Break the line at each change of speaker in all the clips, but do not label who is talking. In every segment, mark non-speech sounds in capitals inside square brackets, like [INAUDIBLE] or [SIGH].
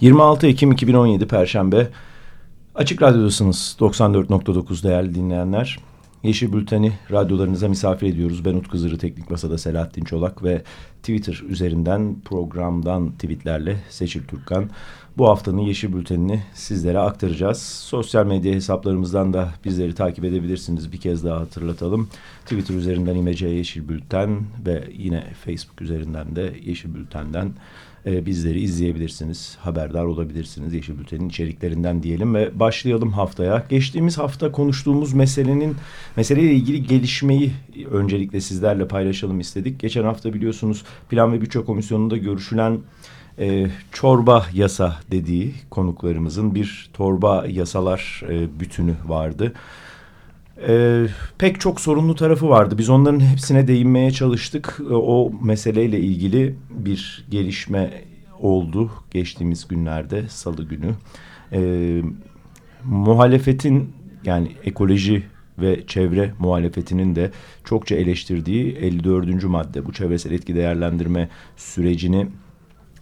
26 Ekim 2017 Perşembe Açık Radyo'dasınız 94.9 değerli dinleyenler. Yeşil Bülten'i radyolarınıza misafir ediyoruz. Ben Utku Zırı Teknik Masa'da Selahattin Çolak ve Twitter üzerinden programdan tweetlerle Seçil Türkkan. Bu haftanın Yeşil Bülten'ini sizlere aktaracağız. Sosyal medya hesaplarımızdan da bizleri takip edebilirsiniz. Bir kez daha hatırlatalım. Twitter üzerinden İmece Yeşil Bülten ve yine Facebook üzerinden de Yeşil Bülten'den e, bizleri izleyebilirsiniz. Haberdar olabilirsiniz Yeşil Bülten'in içeriklerinden diyelim ve başlayalım haftaya. Geçtiğimiz hafta konuştuğumuz meselenin meseleyle ilgili gelişmeyi öncelikle sizlerle paylaşalım istedik. Geçen hafta biliyorsunuz Plan ve Bütçe Komisyonu'nda görüşülen e, çorba yasa dediği konuklarımızın bir torba yasalar e, bütünü vardı. E, pek çok sorunlu tarafı vardı. Biz onların hepsine değinmeye çalıştık. E, o meseleyle ilgili bir gelişme oldu geçtiğimiz günlerde salı günü. E, muhalefetin yani ekoloji ve çevre muhalefetinin de çokça eleştirdiği 54. madde bu çevresel etki değerlendirme sürecini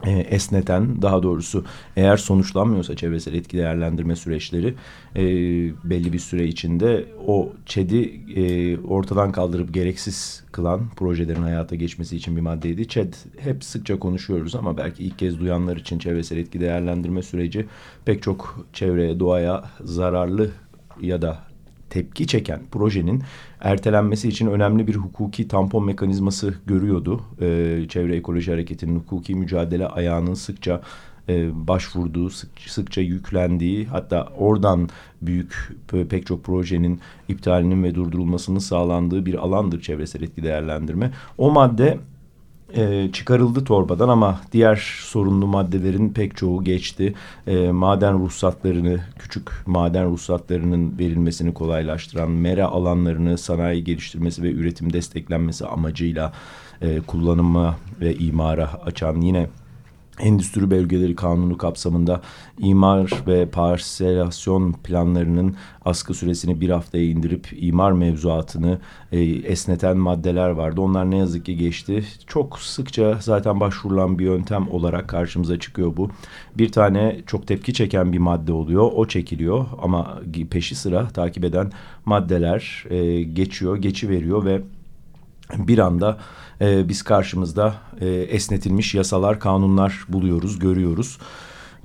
e, esneten daha doğrusu eğer sonuçlanmıyorsa çevresel etki değerlendirme süreçleri e, belli bir süre içinde o ÇED'i e, ortadan kaldırıp gereksiz kılan projelerin hayata geçmesi için bir maddeydi. ÇED hep sıkça konuşuyoruz ama belki ilk kez duyanlar için çevresel etki değerlendirme süreci pek çok çevreye, doğaya zararlı ya da tepki çeken projenin ertelenmesi için önemli bir hukuki tampon mekanizması görüyordu. E, Çevre Ekoloji Hareketi'nin hukuki mücadele ayağının sıkça e, başvurduğu, sık, sıkça yüklendiği hatta oradan büyük pek çok projenin iptalinin ve durdurulmasının sağlandığı bir alandır çevresel etki değerlendirme. O madde e, çıkarıldı torbadan ama diğer sorunlu maddelerin pek çoğu geçti. E, maden ruhsatlarını, küçük maden ruhsatlarının verilmesini kolaylaştıran, mera alanlarını sanayi geliştirmesi ve üretim desteklenmesi amacıyla e, kullanıma ve imara açan yine Endüstri Bölgeleri Kanunu kapsamında imar ve parselasyon planlarının askı süresini bir haftaya indirip imar mevzuatını e, esneten maddeler vardı. Onlar ne yazık ki geçti. Çok sıkça zaten başvurulan bir yöntem olarak karşımıza çıkıyor bu. Bir tane çok tepki çeken bir madde oluyor. O çekiliyor ama peşi sıra takip eden maddeler e, geçiyor, geçiveriyor ve bir anda e, biz karşımızda e, esnetilmiş yasalar, kanunlar buluyoruz, görüyoruz.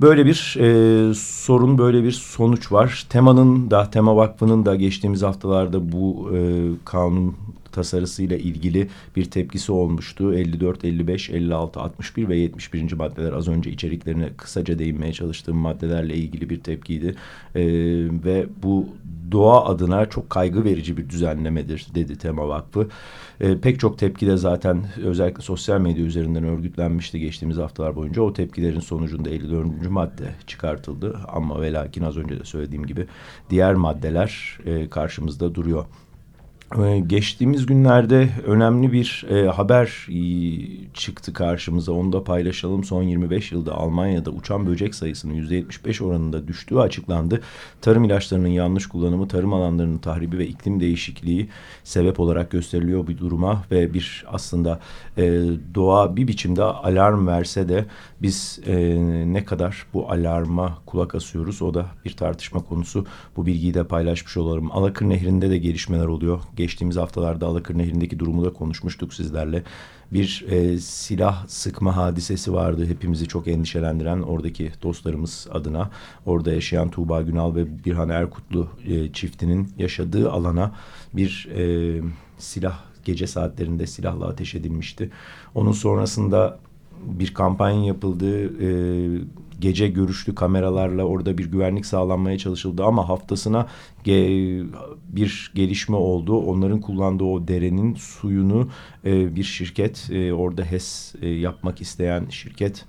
Böyle bir e, sorun, böyle bir sonuç var. Tema'nın da, Tema Vakfı'nın da geçtiğimiz haftalarda bu e, kanun tasarısıyla ilgili bir tepkisi olmuştu. 54, 55, 56, 61 ve 71. maddeler az önce içeriklerine kısaca değinmeye çalıştığım maddelerle ilgili bir tepkiydi. E, ve bu doğa adına çok kaygı verici bir düzenlemedir dedi Tema Vakfı. E, pek çok tepki de zaten özellikle sosyal medya üzerinden örgütlenmişti geçtiğimiz haftalar boyunca. O tepkilerin sonucunda 54. madde çıkartıldı. Ama ve lakin az önce de söylediğim gibi diğer maddeler e, karşımızda duruyor. Ee, geçtiğimiz günlerde önemli bir e, haber e, çıktı karşımıza. Onu da paylaşalım. Son 25 yılda Almanya'da uçan böcek sayısının %75 oranında düştüğü açıklandı. Tarım ilaçlarının yanlış kullanımı, tarım alanlarının tahribi ve iklim değişikliği sebep olarak gösteriliyor bir duruma ve bir aslında e, doğa bir biçimde alarm verse de biz e, ne kadar bu alarma kulak asıyoruz o da bir tartışma konusu. Bu bilgiyi de paylaşmış olalım. Alakır Nehri'nde de gelişmeler oluyor geçtiğimiz haftalarda Alakır Nehri'ndeki durumu da konuşmuştuk sizlerle. Bir e, silah sıkma hadisesi vardı hepimizi çok endişelendiren oradaki dostlarımız adına. Orada yaşayan Tuğba Günal ve Birhan Erkutlu e, çiftinin yaşadığı alana bir e, silah gece saatlerinde silahla ateş edilmişti. Onun sonrasında bir kampanya yapıldı. E, gece görüşlü kameralarla orada bir güvenlik sağlanmaya çalışıldı ama haftasına ge bir gelişme oldu. Onların kullandığı o derenin suyunu e, bir şirket e, orada HES e, yapmak isteyen şirket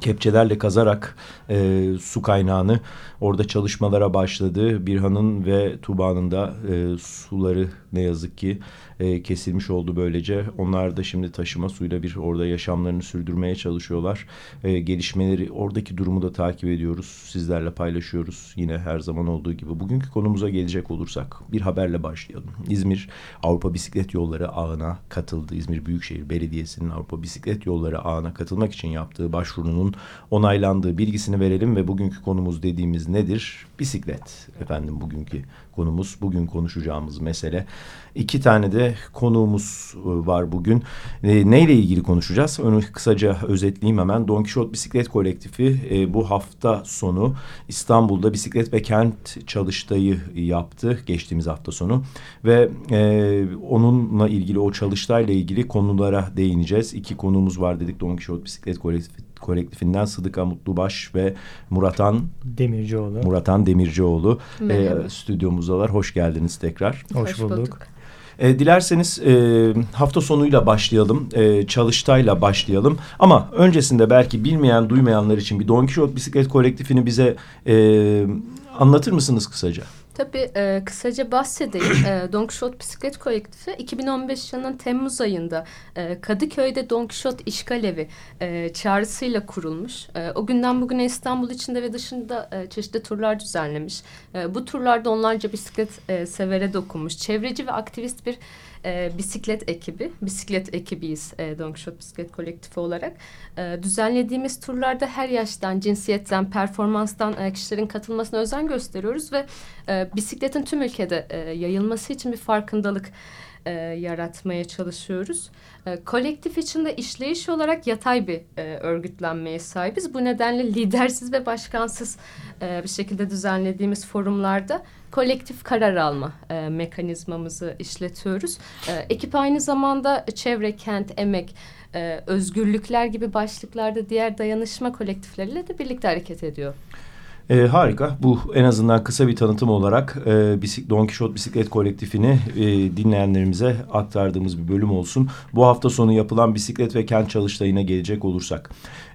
kepçelerle kazarak e, su kaynağını orada çalışmalara başladı. Birhan'ın ve Tuba'nın da e, suları ne yazık ki e, kesilmiş oldu böylece. Onlar da şimdi taşıma suyla bir orada yaşamlarını sürdürmeye çalışıyorlar. E, gelişmeleri oradaki durumu da takip ediyoruz. Sizlerle paylaşıyoruz yine her zaman olduğu gibi. Bugünkü konumuza gelecek olursak bir haberle başlayalım. İzmir Avrupa Bisiklet Yolları ağına katıldı. İzmir Büyükşehir Belediyesi'nin Avrupa Bisiklet Yolları ağına katılmak için yaptığı başvurunun onaylandığı bilgisini verelim ve bugünkü konumuz dediğimiz nedir? Bisiklet efendim bugünkü konumuz. Bugün konuşacağımız mesele. İki tane de konuğumuz e, var bugün. E, neyle ilgili konuşacağız? Onu kısaca özetleyeyim hemen. Don Quixote Bisiklet Kolektifi e, bu hafta sonu İstanbul'da bisiklet ve kent çalıştayı yaptı geçtiğimiz hafta sonu. Ve e, onunla ilgili o çalıştayla ilgili konulara değineceğiz. İki konuğumuz var dedik Don Quixote Bisiklet Kolektifi kolektifinden Sıdıka Mutlubaş ve Muratan
Demircioğlu.
Muratan Demircioğlu e, stüdyomuzdalar. Hoş geldiniz tekrar.
Hoş, Hoş bulduk. bulduk.
E, dilerseniz e, hafta sonuyla başlayalım, e, çalıştayla başlayalım. Ama öncesinde belki bilmeyen, duymayanlar için bir Don Quixote bisiklet kolektifini bize e, anlatır mısınız kısaca?
Tabii e, kısaca bahsedeyim. [COUGHS] e, Don Quixote Bisiklet Kolektifi 2015 yılının Temmuz ayında e, Kadıköy'de Don Quixote İşgal Evi e, çağrısıyla kurulmuş. E, o günden bugüne İstanbul içinde ve dışında e, çeşitli turlar düzenlemiş. E, bu turlarda onlarca bisiklet e, severe dokunmuş. Çevreci ve aktivist bir e, bisiklet ekibi, bisiklet ekibiyiz e, Don Quixote Bisiklet Kolektifi olarak. E, düzenlediğimiz turlarda her yaştan, cinsiyetten, performanstan e, kişilerin katılmasına özen gösteriyoruz ve e, bisikletin tüm ülkede e, yayılması için bir farkındalık e, yaratmaya çalışıyoruz. E, kolektif içinde işleyiş olarak yatay bir e, örgütlenmeye sahibiz. Bu nedenle lidersiz ve başkansız e, bir şekilde düzenlediğimiz forumlarda kolektif karar alma e, mekanizmamızı işletiyoruz. E, ekip aynı zamanda çevre, kent, emek, e, özgürlükler gibi başlıklarda diğer dayanışma kolektifleriyle de birlikte hareket ediyor.
E, harika. Bu en azından kısa bir tanıtım olarak e, Don Quixote Bisiklet Kolektifini e, dinleyenlerimize aktardığımız bir bölüm olsun. Bu hafta sonu yapılan bisiklet ve kent çalıştayına gelecek olursak.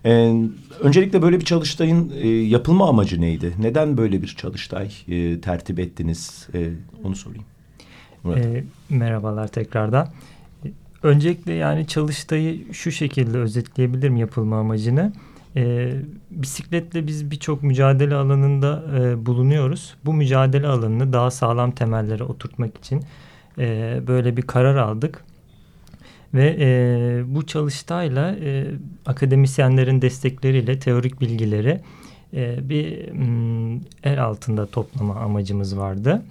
E, öncelikle böyle bir çalıştayın e, yapılma amacı neydi? Neden böyle bir çalıştay e, tertip ettiniz? E, onu sorayım.
E, merhabalar tekrardan. Öncelikle yani çalıştayı şu şekilde özetleyebilirim yapılma amacını. E, bisikletle biz birçok mücadele alanında e, bulunuyoruz. Bu mücadele alanını daha sağlam temellere oturtmak için e, böyle bir karar aldık. Ve e, bu çalıştayla e, akademisyenlerin destekleriyle teorik bilgileri e, bir m, el altında toplama amacımız vardı.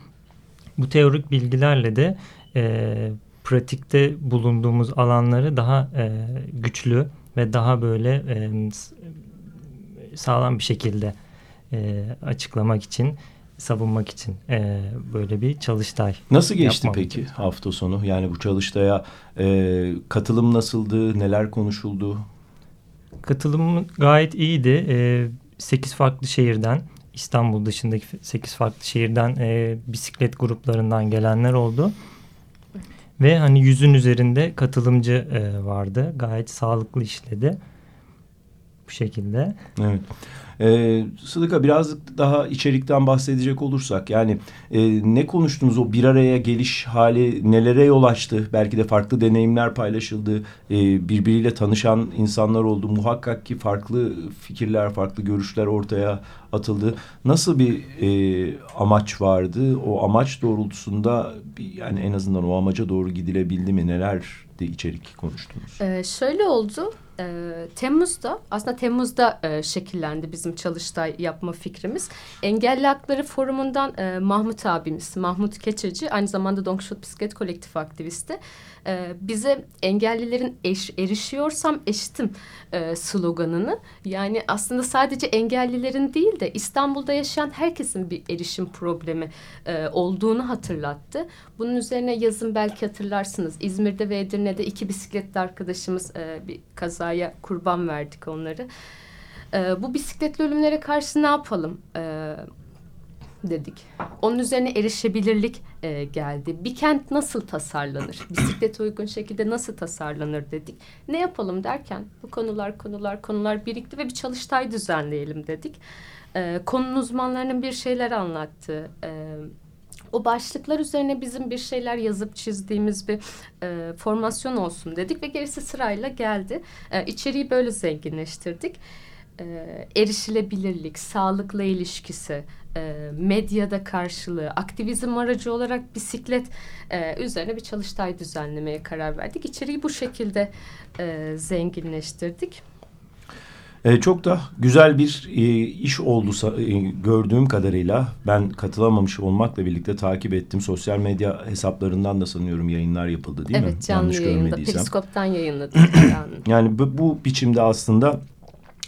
Bu teorik bilgilerle de e, pratikte bulunduğumuz alanları daha e, güçlü ve daha böyle e, sağlam bir şekilde e, açıklamak için savunmak için e, böyle bir çalıştay.
Nasıl geçti peki hafta sonu? Yani bu çalıştaya e, katılım nasıldı? Neler konuşuldu?
Katılım gayet iyiydi. E, 8 farklı şehirden İstanbul dışındaki 8 farklı şehirden e, bisiklet gruplarından gelenler oldu. Ve hani yüzün üzerinde katılımcı e, vardı. Gayet sağlıklı işledi. Bu şekilde.
Evet. Ee, Sıdıka biraz daha içerikten bahsedecek olursak yani e, ne konuştunuz o bir araya geliş hali nelere yol açtı? Belki de farklı deneyimler paylaşıldı. E, birbiriyle tanışan insanlar oldu. Muhakkak ki farklı fikirler, farklı görüşler ortaya atıldı. Nasıl bir e, amaç vardı? O amaç doğrultusunda bir, yani en azından o amaca doğru gidilebildi mi? Neler de içerik konuştunuz?
Ee, şöyle oldu e, Temmuz'da aslında Temmuz'da e, şekillendi bizim çalıştay yapma fikrimiz. Engelli Hakları Forumu'ndan e, Mahmut abimiz, Mahmut Keçeci aynı zamanda Don Quixote Bisiklet Kolektif aktivisti e, bize engellilerin eş, erişiyorsam eşitim e, sloganını yani aslında sadece engellilerin değil de İstanbul'da yaşayan herkesin bir erişim problemi e, olduğunu hatırlattı. Bunun üzerine yazın belki hatırlarsınız İzmir'de ve Edirne'de iki bisikletli arkadaşımız e, bir kazaya kurban verdik onları. E, bu bisikletli ölümlere karşı ne yapalım? E, dedik. Onun üzerine erişebilirlik e, geldi. Bir kent nasıl tasarlanır? Bisiklete uygun şekilde nasıl tasarlanır dedik. Ne yapalım derken bu konular konular konular birikti ve bir çalıştay düzenleyelim dedik. E, konunun uzmanlarının bir şeyler anlattığı, e, o başlıklar üzerine bizim bir şeyler yazıp çizdiğimiz bir e, formasyon olsun dedik ve gerisi sırayla geldi. E, içeriği böyle zenginleştirdik. E, erişilebilirlik, sağlıkla ilişkisi, e, medyada karşılığı, aktivizm aracı olarak bisiklet e, üzerine bir çalıştay düzenlemeye karar verdik. İçeriği bu şekilde e, zenginleştirdik.
E, çok da güzel bir e, iş oldu e, gördüğüm kadarıyla. Ben katılamamış olmakla birlikte takip ettim. Sosyal medya hesaplarından da sanıyorum yayınlar yapıldı değil
evet,
mi?
Evet canlı
Yanlış
yayında. Periskop'tan yayınladık. [CLEARS THROAT]
yani bu, bu biçimde aslında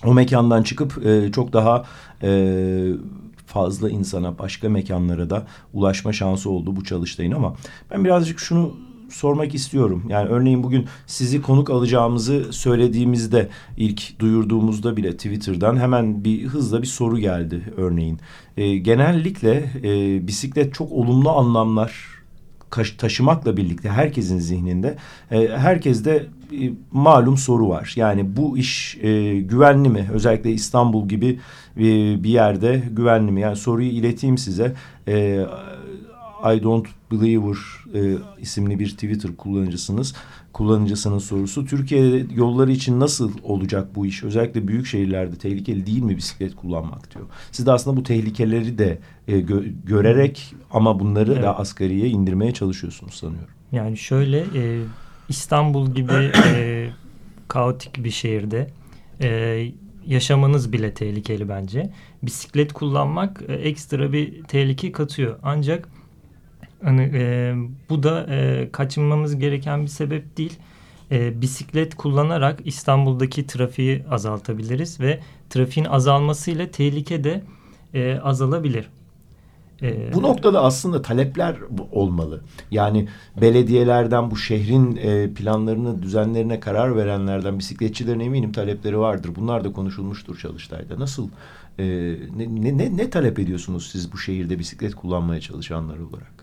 o mekandan çıkıp e, çok daha e, fazla insana başka mekanlara da ulaşma şansı oldu bu çalıştayın ama ben birazcık şunu sormak istiyorum. Yani örneğin bugün sizi konuk alacağımızı söylediğimizde ilk duyurduğumuzda bile Twitter'dan hemen bir hızla bir soru geldi örneğin. E, genellikle e, bisiklet çok olumlu anlamlar taşımakla birlikte herkesin zihninde e, herkeste e, malum soru var. Yani bu iş e, güvenli mi? Özellikle İstanbul gibi e, bir yerde güvenli mi? Yani soruyu ileteyim size. E, I don't believer e, isimli bir Twitter kullanıcısınız. Kullanıcısının sorusu. Türkiye yolları için nasıl olacak bu iş? Özellikle büyük şehirlerde tehlikeli değil mi bisiklet kullanmak diyor. Siz de aslında bu tehlikeleri de e, gö görerek ama bunları evet. da asgariye indirmeye çalışıyorsunuz sanıyorum.
Yani şöyle e, İstanbul gibi e, kaotik bir şehirde e, yaşamanız bile tehlikeli bence. Bisiklet kullanmak e, ekstra bir tehlike katıyor. Ancak Hani, e, bu da e, kaçınmamız gereken bir sebep değil. E, bisiklet kullanarak İstanbul'daki trafiği azaltabiliriz ve trafiğin azalmasıyla tehlike de e, azalabilir.
E, bu noktada aslında talepler olmalı. Yani belediyelerden bu şehrin e, planlarını, düzenlerine karar verenlerden bisikletçilerin eminim talepleri vardır. Bunlar da konuşulmuştur Çalıştay'da. Nasıl e, ne, ne, ne talep ediyorsunuz siz bu şehirde bisiklet kullanmaya çalışanlar olarak?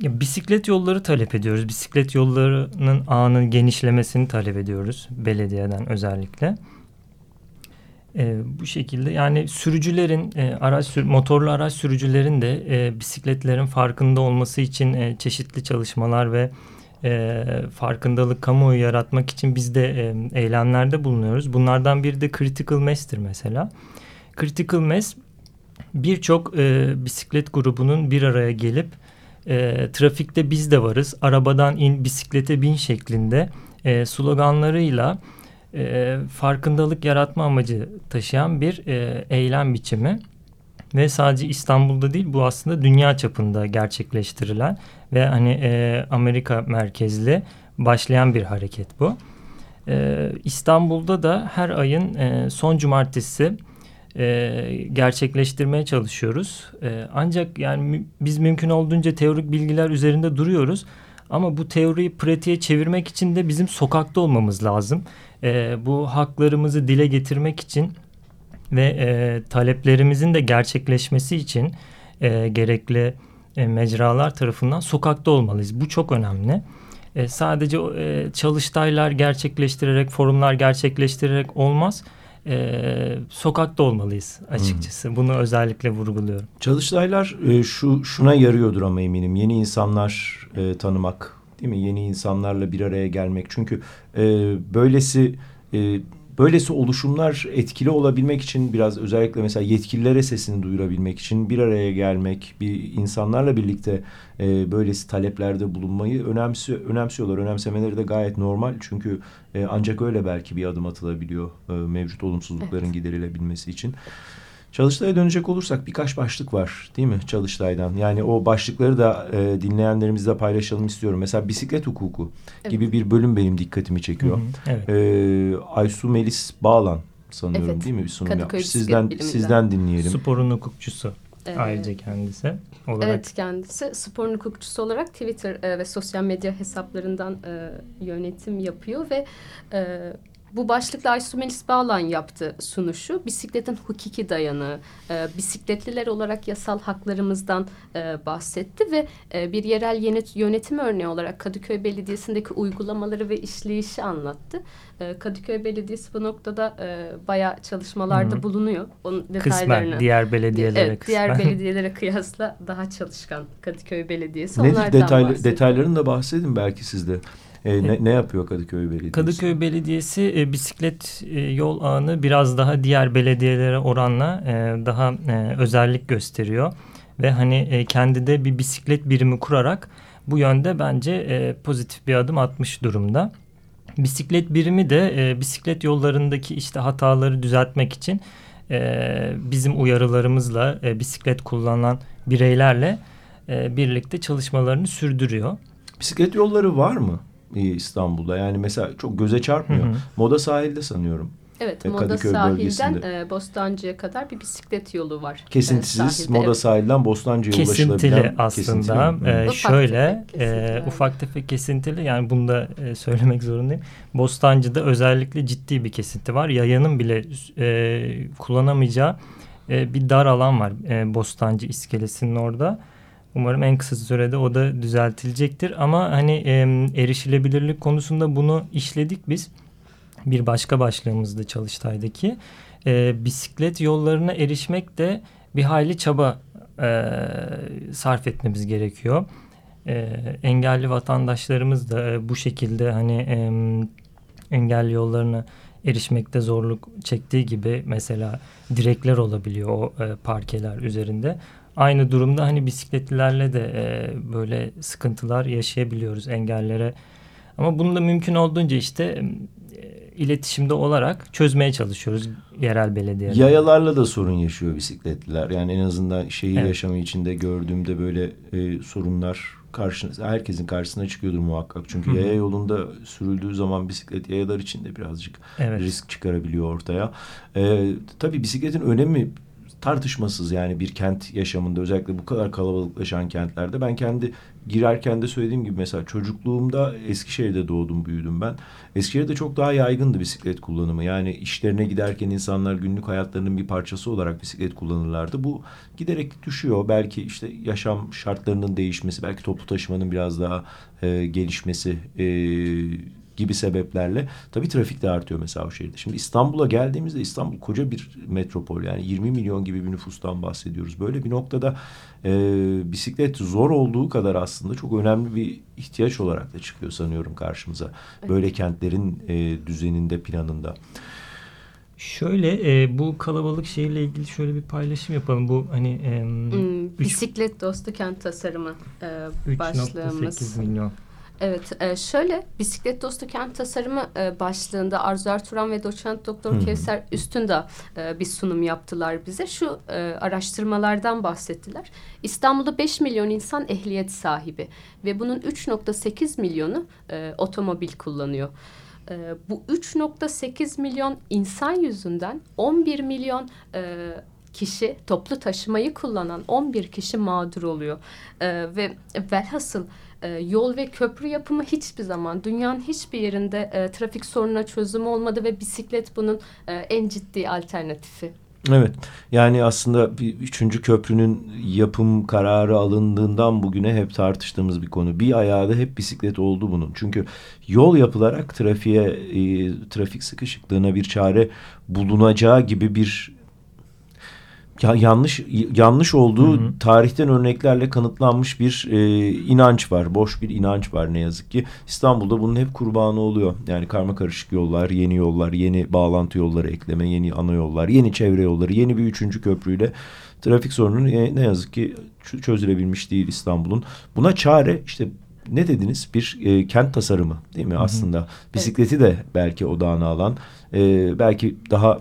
Ya, bisiklet yolları talep ediyoruz. Bisiklet yollarının ağının genişlemesini talep ediyoruz. Belediyeden özellikle. E, bu şekilde yani sürücülerin e, araç motorlu araç sürücülerin de e, bisikletlerin farkında olması için e, çeşitli çalışmalar ve e, farkındalık kamuoyu yaratmak için biz de e, eylemlerde bulunuyoruz. Bunlardan biri de Critical Mass'tir mesela. Critical Mass birçok e, bisiklet grubunun bir araya gelip e, trafikte biz de varız, arabadan in bisiklete bin şeklinde e, sloganlarıyla e, farkındalık yaratma amacı taşıyan bir e, eylem biçimi. Ve sadece İstanbul'da değil bu aslında dünya çapında gerçekleştirilen ve hani e, Amerika merkezli başlayan bir hareket bu. E, İstanbul'da da her ayın e, son cumartesi e, gerçekleştirmeye çalışıyoruz. E, ancak yani biz mümkün olduğunca teorik bilgiler üzerinde duruyoruz. Ama bu teoriyi pratiğe çevirmek için de bizim sokakta olmamız lazım. E, bu haklarımızı dile getirmek için ve e, taleplerimizin de gerçekleşmesi için e, gerekli e, mecralar tarafından sokakta olmalıyız. Bu çok önemli. E, sadece e, çalıştaylar gerçekleştirerek, forumlar gerçekleştirerek olmaz e, sokakta olmalıyız açıkçası. Hmm. Bunu özellikle vurguluyorum.
Çalıştaylar e, şu şuna yarıyordur ama eminim. Yeni insanlar e, tanımak, değil mi? Yeni insanlarla bir araya gelmek. Çünkü e, böylesi e, böylesi oluşumlar etkili olabilmek için biraz özellikle mesela yetkililere sesini duyurabilmek için bir araya gelmek, bir insanlarla birlikte e, böylesi taleplerde bulunmayı önemsi, önemsiyorlar. Önemsemeleri de gayet normal çünkü e, ancak öyle belki bir adım atılabiliyor e, mevcut olumsuzlukların evet. giderilebilmesi için. Çalıştay'a dönecek olursak birkaç başlık var değil mi Çalıştay'dan? Yani o başlıkları da e, dinleyenlerimizle paylaşalım istiyorum. Mesela bisiklet hukuku evet. gibi bir bölüm benim dikkatimi çekiyor. Hı hı, evet. e, Aysu Melis Bağlan sanıyorum evet. değil mi bir sunum Kadıköy yapmış. Sizden, sizden dinleyelim.
Sporun hukukçusu. Ayrıca kendisi
olarak. Evet kendisi sporun hukukçusu olarak Twitter e, ve sosyal medya hesaplarından e, yönetim yapıyor ve e, bu başlıkla Aysu Melis Bağlan yaptı sunuşu. Bisikletin hukuki dayanığı, e, bisikletliler olarak yasal haklarımızdan e, bahsetti ve e, bir yerel yönet, yönetim örneği olarak Kadıköy Belediyesi'ndeki uygulamaları ve işleyişi anlattı. E, Kadıköy Belediyesi bu noktada e, bayağı çalışmalarda Hı -hı. bulunuyor. Onun detaylarını.
Kısmen diğer belediyelere
evet, kısmen. Diğer belediyelere kıyasla daha çalışkan Kadıköy Belediyesi.
Ne detaylı, detaylarını da bahsedin belki sizde. E, ne, ne yapıyor Kadıköy Belediyesi?
Kadıköy Belediyesi e, bisiklet e, yol ağını biraz daha diğer belediyelere oranla e, daha e, özellik gösteriyor. Ve hani e, kendi de bir bisiklet birimi kurarak bu yönde bence e, pozitif bir adım atmış durumda. Bisiklet birimi de e, bisiklet yollarındaki işte hataları düzeltmek için e, bizim uyarılarımızla e, bisiklet kullanan bireylerle e, birlikte çalışmalarını sürdürüyor.
Bisiklet yolları var mı İstanbul'da? Yani mesela çok göze çarpmıyor. Hı hı. Moda sahilde sanıyorum.
Evet, Moda Kadıköy sahilden e, Bostancı'ya kadar bir bisiklet yolu var.
Kesintisiz e, Moda evet. sahilden Bostancı'ya ulaşılabilen.
Kesintili aslında. Kesintili. E, ufak şöyle, tefek e, ufak tefek kesintili yani bunu da e, söylemek zorundayım. Bostancı'da özellikle ciddi bir kesinti var. Yayanın bile e, kullanamayacağı e, bir dar alan var e, Bostancı iskelesinin orada. Umarım en kısa sürede o da düzeltilecektir. Ama hani e, erişilebilirlik konusunda bunu işledik biz bir başka başlığımızdı Çalıştay'daki. E, bisiklet yollarına erişmek de bir hayli çaba e, sarf etmemiz gerekiyor. E, engelli vatandaşlarımız da e, bu şekilde hani e, engelli yollarına erişmekte zorluk çektiği gibi mesela direkler olabiliyor o e, parkeler üzerinde. Aynı durumda hani bisikletlilerle de e, böyle sıkıntılar yaşayabiliyoruz engellere. Ama bunu da mümkün olduğunca işte iletişimde olarak çözmeye çalışıyoruz yerel belediyeler.
Yayalarla da sorun yaşıyor bisikletliler. Yani en azından şehir evet. yaşamı içinde gördüğümde böyle e, sorunlar karşına, herkesin karşısına çıkıyordur muhakkak. Çünkü Hı-hı. yaya yolunda sürüldüğü zaman bisiklet yayalar için de birazcık evet. risk çıkarabiliyor ortaya. E, tabii bisikletin önemi tartışmasız yani bir kent yaşamında özellikle bu kadar kalabalıklaşan kentlerde ben kendi girerken de söylediğim gibi mesela çocukluğumda Eskişehir'de doğdum büyüdüm ben. Eskişehir'de çok daha yaygındı bisiklet kullanımı. Yani işlerine giderken insanlar günlük hayatlarının bir parçası olarak bisiklet kullanırlardı. Bu giderek düşüyor. Belki işte yaşam şartlarının değişmesi, belki toplu taşımanın biraz daha e, gelişmesi e, gibi sebeplerle tabii trafik de artıyor mesela o şehirde. Şimdi İstanbul'a geldiğimizde İstanbul koca bir metropol yani 20 milyon gibi bir nüfustan bahsediyoruz. Böyle bir noktada e, bisiklet zor olduğu kadar aslında çok önemli bir ihtiyaç olarak da çıkıyor sanıyorum karşımıza. Böyle kentlerin e, düzeninde planında.
Şöyle e, bu kalabalık şehirle ilgili şöyle bir paylaşım yapalım. Bu hani e,
hmm, bisiklet dostu kent tasarımı e, başlığımız. 3.8 milyon Evet, e, şöyle bisiklet dostu kent tasarımı e, başlığında Arzu Ertuğran ve doçent doktor hmm. Kevser Üstünde e, bir sunum yaptılar bize. Şu e, araştırmalardan bahsettiler. İstanbul'da 5 milyon insan ehliyet sahibi ve bunun 3.8 milyonu e, otomobil kullanıyor. E, bu 3.8 milyon insan yüzünden 11 milyon e, kişi toplu taşımayı kullanan 11 kişi mağdur oluyor. E, ve velhasıl e, yol ve köprü yapımı hiçbir zaman dünyanın hiçbir yerinde e, trafik sorununa çözüm olmadı ve bisiklet bunun e, en ciddi alternatifi.
Evet yani aslında bir üçüncü köprünün yapım kararı alındığından bugüne hep tartıştığımız bir konu. Bir ayağı da hep bisiklet oldu bunun. Çünkü yol yapılarak trafiğe, e, trafik sıkışıklığına bir çare bulunacağı gibi bir ya yanlış yanlış olduğu hı hı. tarihten örneklerle kanıtlanmış bir e, inanç var. Boş bir inanç var ne yazık ki. İstanbul'da bunun hep kurbanı oluyor. Yani karma karışık yollar, yeni yollar, yeni bağlantı yolları ekleme, yeni ana yollar, yeni çevre yolları, yeni bir üçüncü köprüyle trafik sorunu ne yazık ki çözülebilmiş değil İstanbul'un. Buna çare işte ne dediniz? Bir e, kent tasarımı değil mi Hı -hı. aslında? Bisikleti de belki odağına alan, e, belki daha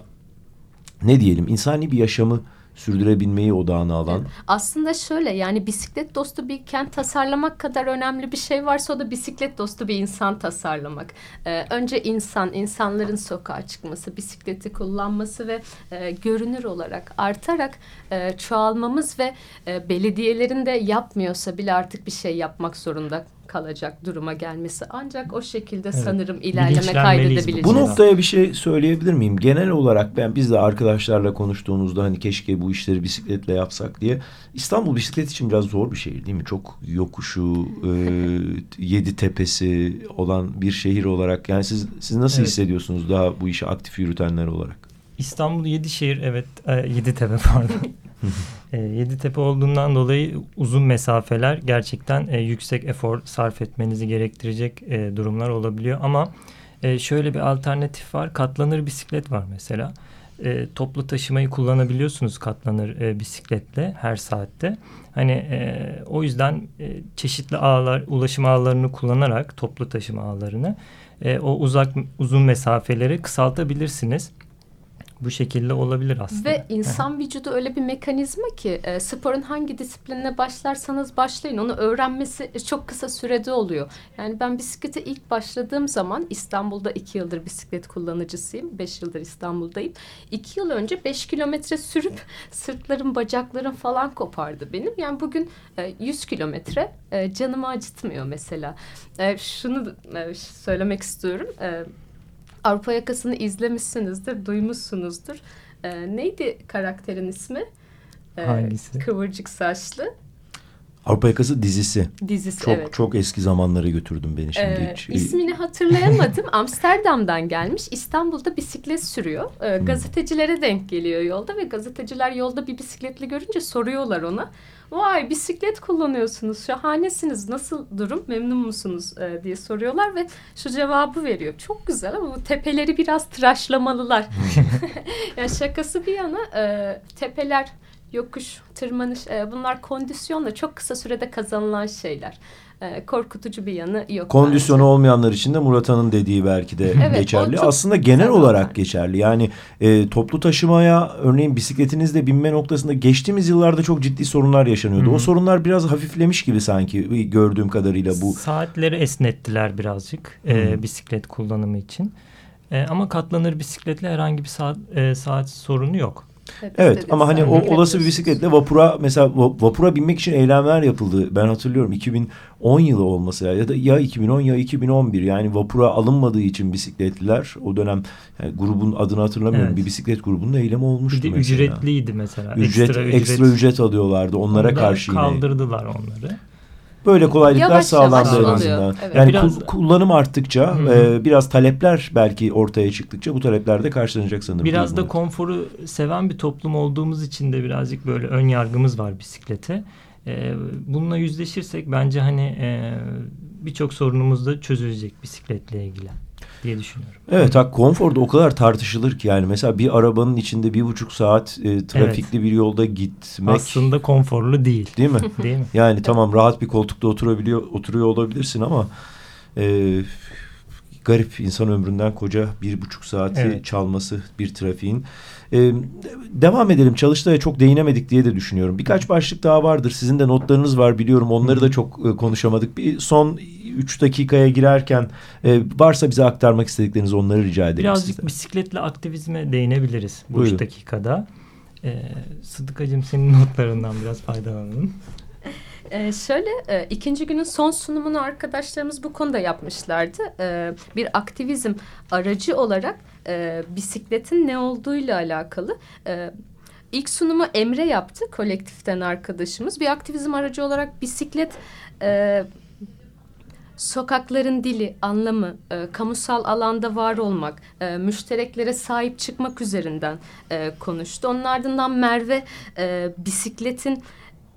ne diyelim insani bir yaşamı sürdürebilmeyi odağına alan.
Aslında şöyle yani bisiklet dostu bir kent tasarlamak kadar önemli bir şey varsa o da bisiklet dostu bir insan tasarlamak. Ee, önce insan, insanların sokağa çıkması, bisikleti kullanması ve e, görünür olarak artarak e, çoğalmamız ve e, belediyelerin de yapmıyorsa bile artık bir şey yapmak zorunda kalacak duruma gelmesi. Ancak o şekilde evet. sanırım ilerleme kaydedebileceğiz.
Bu noktaya bir şey söyleyebilir miyim? Genel olarak ben biz de arkadaşlarla konuştuğumuzda hani keşke bu işleri bisikletle yapsak diye. İstanbul bisiklet için biraz zor bir şehir değil mi? Çok yokuşu, e, [LAUGHS] yedi tepesi olan bir şehir olarak. Yani siz siz nasıl evet. hissediyorsunuz daha bu işi aktif yürütenler olarak?
İstanbul yedi şehir evet e, yedi tepe pardon. [LAUGHS] e, Yeditepe olduğundan dolayı uzun mesafeler gerçekten e, yüksek efor sarf etmenizi gerektirecek e, durumlar olabiliyor. Ama e, şöyle bir alternatif var. Katlanır bisiklet var mesela. E, toplu taşımayı kullanabiliyorsunuz katlanır e, bisikletle her saatte. Hani e, o yüzden e, çeşitli ağlar, ulaşım ağlarını kullanarak toplu taşıma ağlarını e, o uzak uzun mesafeleri kısaltabilirsiniz bu şekilde olabilir aslında.
Ve insan vücudu öyle bir mekanizma ki e, sporun hangi disiplinine başlarsanız başlayın onu öğrenmesi çok kısa sürede oluyor. Yani ben bisiklete ilk başladığım zaman İstanbul'da iki yıldır bisiklet kullanıcısıyım. Beş yıldır İstanbul'dayım. İki yıl önce beş kilometre sürüp [LAUGHS] sırtlarım bacaklarım falan kopardı benim. Yani bugün e, yüz kilometre e, canımı acıtmıyor mesela. E, şunu e, söylemek istiyorum. E, Avrupa Yakası'nı izlemişsinizdir, duymuşsunuzdur. Ee, neydi karakterin ismi?
Ee, Hangisi?
Kıvırcık saçlı.
Avrupa Yakası dizisi.
Dizisi
çok,
evet.
Çok eski zamanlara götürdüm beni şimdi.
Ee, hiç. İsmini hatırlayamadım. [LAUGHS] Amsterdam'dan gelmiş. İstanbul'da bisiklet sürüyor. Ee, hmm. gazetecilere denk geliyor yolda ve gazeteciler yolda bir bisikletli görünce soruyorlar ona. Vay bisiklet kullanıyorsunuz şahanesiniz nasıl durum memnun musunuz e, diye soruyorlar ve şu cevabı veriyor. Çok güzel ama bu tepeleri biraz tıraşlamalılar. [LAUGHS] [LAUGHS] yani şakası bir yana e, tepeler yokuş, tırmanış e, bunlar kondisyonla çok kısa sürede kazanılan şeyler. E, korkutucu bir yanı yok.
Kondisyonu bence. olmayanlar için de Murat Han'ın dediği belki de evet, geçerli. Aslında genel olarak var. geçerli. Yani e, toplu taşımaya örneğin bisikletinizle binme noktasında geçtiğimiz yıllarda çok ciddi sorunlar yaşanıyordu. Hı. O sorunlar biraz hafiflemiş gibi sanki gördüğüm kadarıyla bu.
Saatleri esnettiler birazcık e, bisiklet kullanımı için. E, ama katlanır bisikletle herhangi bir saat, e, saat sorunu yok.
Evet ama hani o olası bir bisikletle vapura mesela vapura binmek için eylemler yapıldı. Ben hatırlıyorum 2010 yılı olması ya, ya da ya 2010 ya 2011 yani vapura alınmadığı için bisikletliler o dönem yani grubun adını hatırlamıyorum evet. bir bisiklet grubunun eylemi olmuştu
bir
mesela.
Ücretliydi mesela.
Ücret, ekstra, ücret, ekstra ücret alıyorlardı onlara Ondan karşı
yine. Kaldırdılar onları
böyle kolaylıklar yavaş sağlandı yavaş en azından. Evet. Yani biraz, kullanım arttıkça e, biraz talepler belki ortaya çıktıkça bu talepler de karşılanacak sanırım.
Biraz da konforu seven bir toplum olduğumuz için de birazcık böyle ön yargımız var bisiklete. E, bununla yüzleşirsek bence hani e, birçok sorunumuz da çözülecek bisikletle ilgili diye düşünüyorum.
Evet hak konforda o kadar tartışılır ki yani mesela bir arabanın içinde bir buçuk saat e, trafikli evet. bir yolda gitmek.
Aslında konforlu değil.
Değil mi?
değil mi?
Yani tamam rahat bir koltukta oturabiliyor oturuyor olabilirsin ama e, garip insan ömründen koca bir buçuk saati evet. çalması bir trafiğin. Ee, devam edelim. Çalıştay'a çok değinemedik diye de düşünüyorum. Birkaç başlık daha vardır. Sizin de notlarınız var biliyorum. Onları da çok e, konuşamadık. Bir son 3 dakikaya girerken e, varsa bize aktarmak istedikleriniz onları rica edelim
Birazcık size. bisikletle aktivizme değinebiliriz bu Buyurun. 3 dakikada. Ee, Sıdıkacığım senin notlarından biraz faydalanalım.
Ee, şöyle e, ikinci günün son sunumunu arkadaşlarımız bu konuda yapmışlardı. Ee, bir aktivizm aracı olarak e, bisikletin ne olduğuyla alakalı. E, ilk sunumu Emre yaptı kolektiften arkadaşımız. Bir aktivizm aracı olarak bisiklet... E, sokakların dili, anlamı, e, kamusal alanda var olmak, e, müştereklere sahip çıkmak üzerinden e, konuştu. Onun ardından Merve e, bisikletin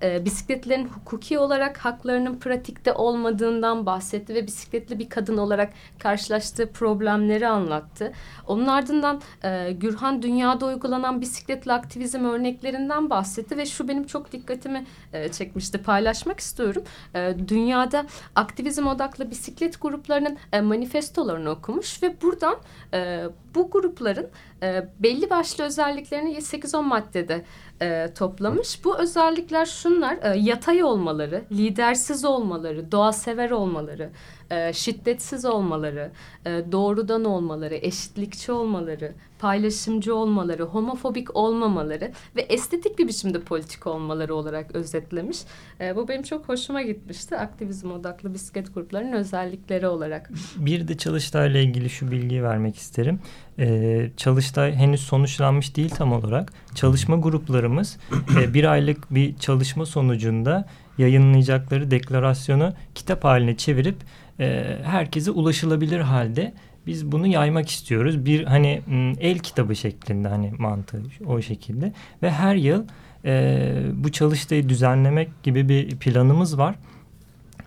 e, bisikletlerin hukuki olarak haklarının pratikte olmadığından bahsetti ve bisikletli bir kadın olarak karşılaştığı problemleri anlattı. Onun ardından e, Gürhan dünyada uygulanan bisikletli aktivizm örneklerinden bahsetti ve şu benim çok dikkatimi e, çekmişti paylaşmak istiyorum. E, dünyada aktivizm odaklı bisiklet gruplarının e, manifestolarını okumuş ve buradan e, bu grupların e, belli başlı özelliklerini 8-10 maddede e, toplamış. Bu özellikler şunlar e, yatay olmaları, lidersiz olmaları, doğa sever olmaları, e, şiddetsiz olmaları, e, doğrudan olmaları, eşitlikçi olmaları, paylaşımcı olmaları, homofobik olmamaları ve estetik bir biçimde politik olmaları olarak özetlemiş. E, bu benim çok hoşuma gitmişti. Aktivizm odaklı bisiklet gruplarının özellikleri olarak.
Bir de Çalıştay'la ilgili şu bilgiyi vermek isterim. Ee, Çalıştay henüz sonuçlanmış değil tam olarak. Çalışma gruplarımız e, bir aylık bir çalışma sonucunda yayınlayacakları deklarasyonu kitap haline çevirip e, herkese ulaşılabilir halde biz bunu yaymak istiyoruz. Bir hani el kitabı şeklinde hani mantığı o şekilde ve her yıl e, bu çalıştayı düzenlemek gibi bir planımız var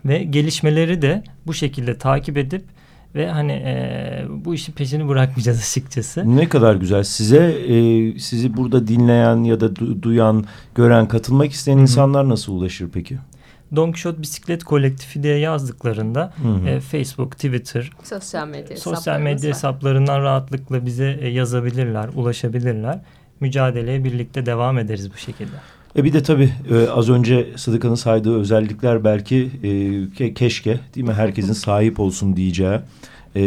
ve gelişmeleri de bu şekilde takip edip ve hani e, bu işin peşini bırakmayacağız açıkçası.
Ne kadar güzel. Size e, sizi burada dinleyen ya da du duyan, gören, katılmak isteyen Hı -hı. insanlar nasıl ulaşır peki?
Don Quixote Bisiklet Kolektifi diye yazdıklarında hı hı. E, Facebook, Twitter,
sosyal medya,
sosyal medya hesaplarından rahatlıkla bize e, yazabilirler, ulaşabilirler. Mücadeleye birlikte devam ederiz bu şekilde.
E bir de tabii e, az önce Sıdıka'nın saydığı özellikler belki e, keşke değil mi herkesin sahip olsun diyeceği e,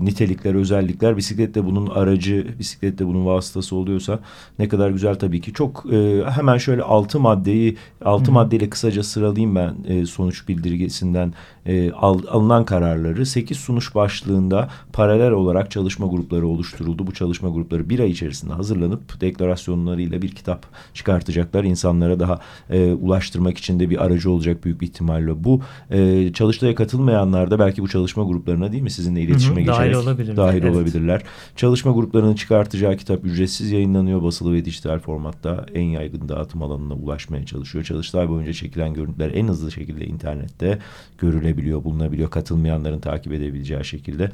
nitelikler, özellikler. Bisiklet bunun aracı, bisiklet bunun vasıtası oluyorsa ne kadar güzel tabii ki. Çok e, hemen şöyle altı maddeyi, altı Hı. maddeyle kısaca sıralayayım ben e, sonuç bildirgesinden e, al, alınan kararları. Sekiz sunuş başlığında paralel olarak çalışma grupları oluşturuldu. Bu çalışma grupları bir ay içerisinde hazırlanıp deklarasyonlarıyla bir kitap çıkartacaklar. İnsanlara daha e, ulaştırmak için de bir aracı olacak büyük bir ihtimalle. Bu e, çalıştaya katılmayanlar da belki bu çalışma gruplarına değil mi sizin sizinle iletişime hı hı, geçerek dahil, olabilirler. dahil evet. olabilirler. Çalışma gruplarının çıkartacağı kitap ücretsiz yayınlanıyor. Basılı ve dijital formatta en yaygın dağıtım alanına ulaşmaya çalışıyor. Çalıştay boyunca çekilen görüntüler en hızlı şekilde internette görülebiliyor, bulunabiliyor. Katılmayanların takip edebileceği şekilde.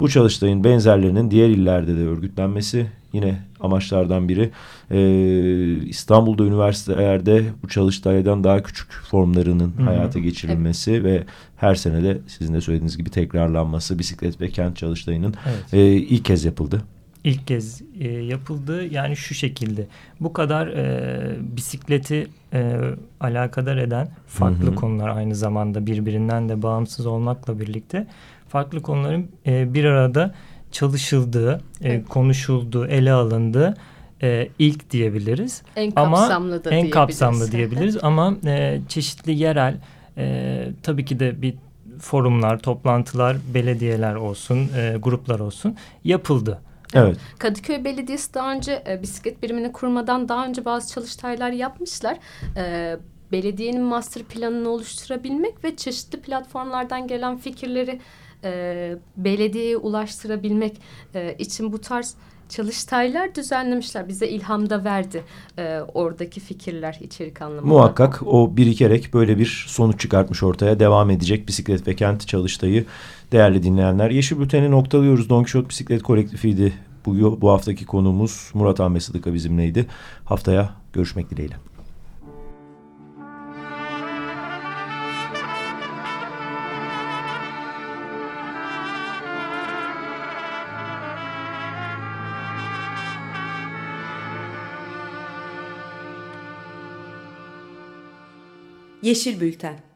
Bu çalıştayın benzerlerinin diğer illerde de örgütlenmesi yine amaçlardan biri. Ee, İstanbul'da üniversitelerde bu çalıştaydan daha küçük formlarının Hı -hı. hayata geçirilmesi evet. ve her sene de sizin de söylediğiniz gibi tekrarlanması bisiklet ve kent çalıştayının evet. e, ilk kez yapıldı.
İlk kez e, yapıldı yani şu şekilde bu kadar e, bisikleti e, alakadar eden farklı Hı -hı. konular aynı zamanda birbirinden de bağımsız olmakla birlikte farklı konuların e, bir arada çalışıldığı, e, evet. konuşulduğu, ele alındığı e, ilk diyebiliriz.
En kapsamlı ama, da
En kapsamlı diyebiliriz ama e, çeşitli yerel e, tabii ki de bir forumlar, toplantılar, belediyeler olsun, e, gruplar olsun yapıldı.
Evet.
Kadıköy Belediyesi daha önce e, bisiklet birimini kurmadan daha önce bazı çalıştaylar yapmışlar. E, belediyenin master planını oluşturabilmek ve çeşitli platformlardan gelen fikirleri e, belediyeye ulaştırabilmek e, için bu tarz çalıştaylar düzenlemişler. Bize ilham da verdi e, oradaki fikirler içerik anlamında.
Muhakkak o birikerek böyle bir sonuç çıkartmış ortaya devam edecek bisiklet ve kent çalıştayı değerli dinleyenler. Yeşil Bülten'i noktalıyoruz. Don Quixote Bisiklet Kolektifiydi. Bu, bu haftaki konuğumuz Murat Ahmet Sıdıka bizimleydi. Haftaya görüşmek dileğiyle.
Yeşil Bülten